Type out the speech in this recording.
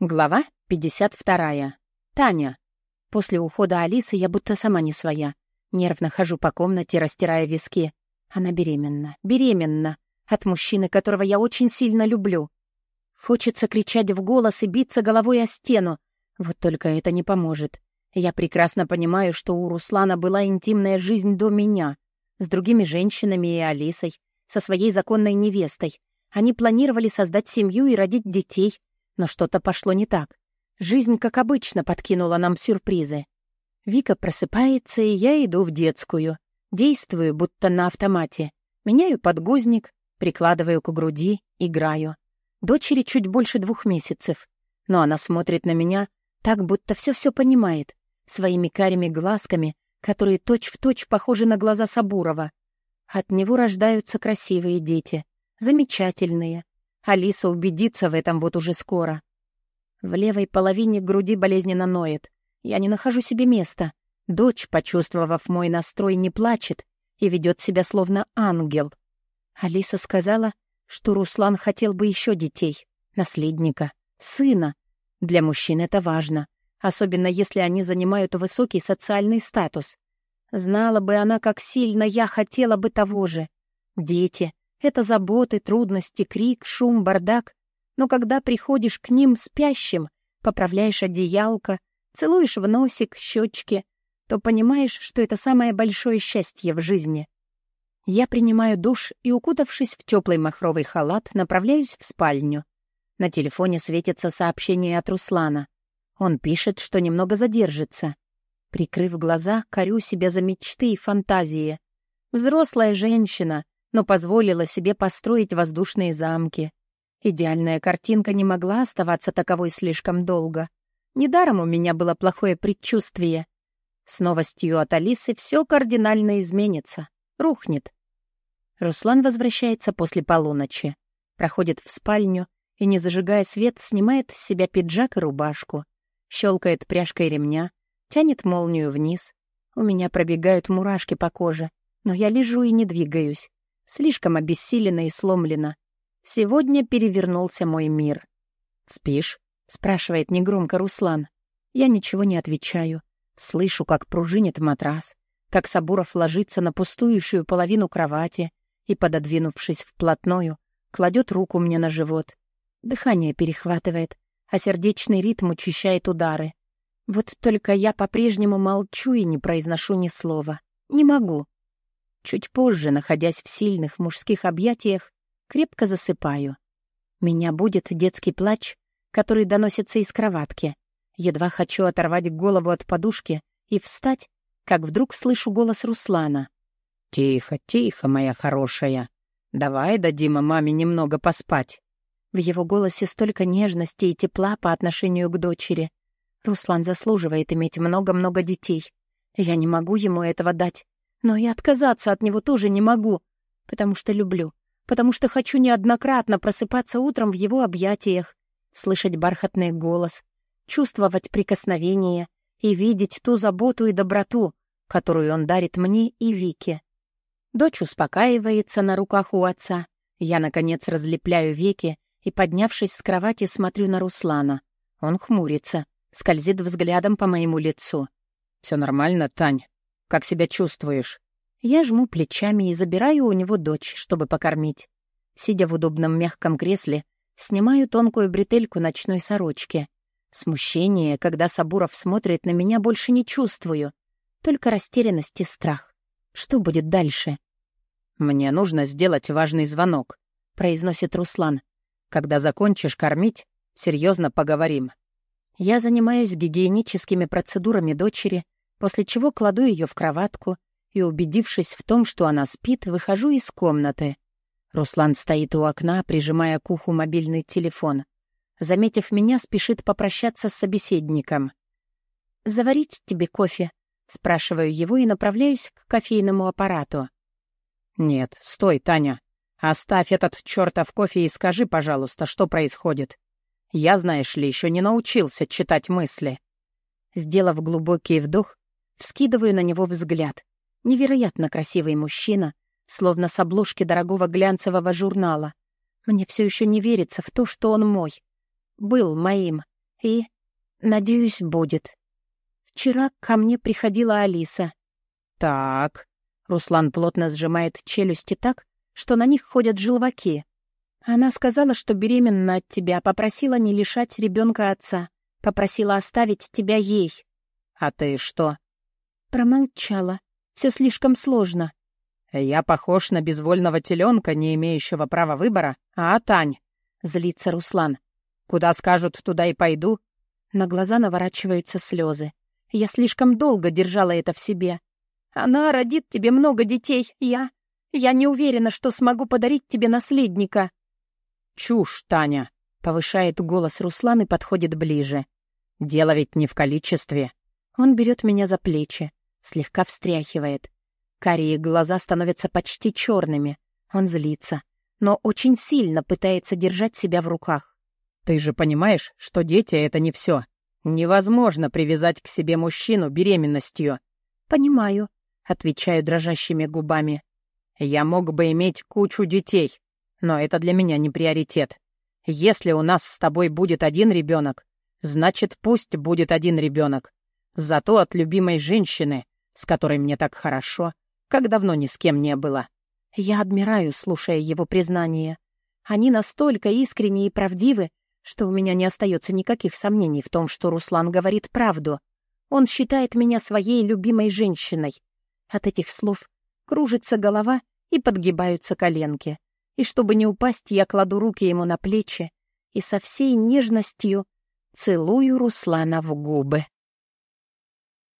Глава 52. Таня. После ухода Алисы я будто сама не своя. Нервно хожу по комнате, растирая виски. Она беременна. Беременна. От мужчины, которого я очень сильно люблю. Хочется кричать в голос и биться головой о стену. Вот только это не поможет. Я прекрасно понимаю, что у Руслана была интимная жизнь до меня. С другими женщинами и Алисой. Со своей законной невестой. Они планировали создать семью и родить детей — но что-то пошло не так. Жизнь, как обычно, подкинула нам сюрпризы. Вика просыпается, и я иду в детскую. Действую, будто на автомате. Меняю подгузник, прикладываю к груди, играю. Дочери чуть больше двух месяцев. Но она смотрит на меня так, будто все-все понимает, своими карими глазками, которые точь-в-точь точь похожи на глаза Сабурова. От него рождаются красивые дети, замечательные, Алиса убедится в этом вот уже скоро. В левой половине груди болезненно ноет. Я не нахожу себе места. Дочь, почувствовав мой настрой, не плачет и ведет себя словно ангел. Алиса сказала, что Руслан хотел бы еще детей, наследника, сына. Для мужчин это важно, особенно если они занимают высокий социальный статус. Знала бы она, как сильно я хотела бы того же. Дети, это заботы, трудности, крик, шум, бардак. Но когда приходишь к ним спящим, поправляешь одеялко, целуешь в носик, щечки, то понимаешь, что это самое большое счастье в жизни. Я принимаю душ и, укутавшись в теплый махровый халат, направляюсь в спальню. На телефоне светится сообщение от Руслана. Он пишет, что немного задержится. Прикрыв глаза, корю себя за мечты и фантазии. Взрослая женщина — но позволила себе построить воздушные замки. Идеальная картинка не могла оставаться таковой слишком долго. Недаром у меня было плохое предчувствие. С новостью от Алисы все кардинально изменится, рухнет. Руслан возвращается после полуночи, проходит в спальню и, не зажигая свет, снимает с себя пиджак и рубашку, щелкает пряжкой ремня, тянет молнию вниз. У меня пробегают мурашки по коже, но я лежу и не двигаюсь. Слишком обессилена и сломлена. Сегодня перевернулся мой мир. «Спишь?» — спрашивает негромко Руслан. Я ничего не отвечаю. Слышу, как пружинит матрас, как Сабуров ложится на пустующую половину кровати и, пододвинувшись вплотную, кладет руку мне на живот. Дыхание перехватывает, а сердечный ритм учащает удары. Вот только я по-прежнему молчу и не произношу ни слова. Не могу. Чуть позже, находясь в сильных мужских объятиях, крепко засыпаю. Меня будет детский плач, который доносится из кроватки. Едва хочу оторвать голову от подушки и встать, как вдруг слышу голос Руслана. «Тихо, тихо, моя хорошая. Давай дадим маме немного поспать». В его голосе столько нежности и тепла по отношению к дочери. Руслан заслуживает иметь много-много детей. Я не могу ему этого дать. Но и отказаться от него тоже не могу, потому что люблю, потому что хочу неоднократно просыпаться утром в его объятиях, слышать бархатный голос, чувствовать прикосновение и видеть ту заботу и доброту, которую он дарит мне и Вике. Дочь успокаивается на руках у отца. Я, наконец, разлепляю веки и, поднявшись с кровати, смотрю на Руслана. Он хмурится, скользит взглядом по моему лицу. «Все нормально, Тань?» Как себя чувствуешь?» Я жму плечами и забираю у него дочь, чтобы покормить. Сидя в удобном мягком кресле, снимаю тонкую бретельку ночной сорочки. Смущение, когда Сабуров смотрит на меня, больше не чувствую. Только растерянность и страх. Что будет дальше? «Мне нужно сделать важный звонок», — произносит Руслан. «Когда закончишь кормить, серьезно поговорим». Я занимаюсь гигиеническими процедурами дочери, после чего кладу ее в кроватку и, убедившись в том, что она спит, выхожу из комнаты. Руслан стоит у окна, прижимая к уху мобильный телефон. Заметив меня, спешит попрощаться с собеседником. «Заварить тебе кофе?» — спрашиваю его и направляюсь к кофейному аппарату. «Нет, стой, Таня. Оставь этот чертов кофе и скажи, пожалуйста, что происходит. Я, знаешь ли, еще не научился читать мысли». Сделав глубокий вдох, Вскидываю на него взгляд. Невероятно красивый мужчина, словно с обложки дорогого глянцевого журнала. Мне все еще не верится в то, что он мой. Был моим. И, надеюсь, будет. Вчера ко мне приходила Алиса. Так. Руслан плотно сжимает челюсти так, что на них ходят желваки. Она сказала, что беременна от тебя, попросила не лишать ребенка отца, попросила оставить тебя ей. А ты что? Промолчала. Все слишком сложно. Я похож на безвольного теленка, не имеющего права выбора, а Тань? Злится Руслан. Куда скажут, туда и пойду. На глаза наворачиваются слезы. Я слишком долго держала это в себе. Она родит тебе много детей. Я... Я не уверена, что смогу подарить тебе наследника. Чушь, Таня. Повышает голос Руслан и подходит ближе. Дело ведь не в количестве. Он берет меня за плечи, слегка встряхивает. Карие глаза становятся почти черными. Он злится, но очень сильно пытается держать себя в руках. «Ты же понимаешь, что дети — это не все. Невозможно привязать к себе мужчину беременностью». «Понимаю», — отвечаю дрожащими губами. «Я мог бы иметь кучу детей, но это для меня не приоритет. Если у нас с тобой будет один ребенок, значит, пусть будет один ребенок. Зато от любимой женщины, с которой мне так хорошо, как давно ни с кем не было. Я обмираю, слушая его признания. Они настолько искренни и правдивы, что у меня не остается никаких сомнений в том, что Руслан говорит правду. Он считает меня своей любимой женщиной. От этих слов кружится голова и подгибаются коленки. И чтобы не упасть, я кладу руки ему на плечи и со всей нежностью целую Руслана в губы.